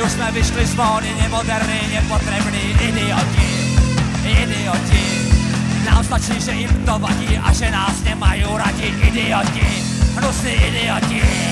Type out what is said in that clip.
už jsme vyšli z módy nemoderní, nepotřební idioti, idioti. Nám stačí, že jim to vadí a že nás nemají radí idioti, hnusí idioti.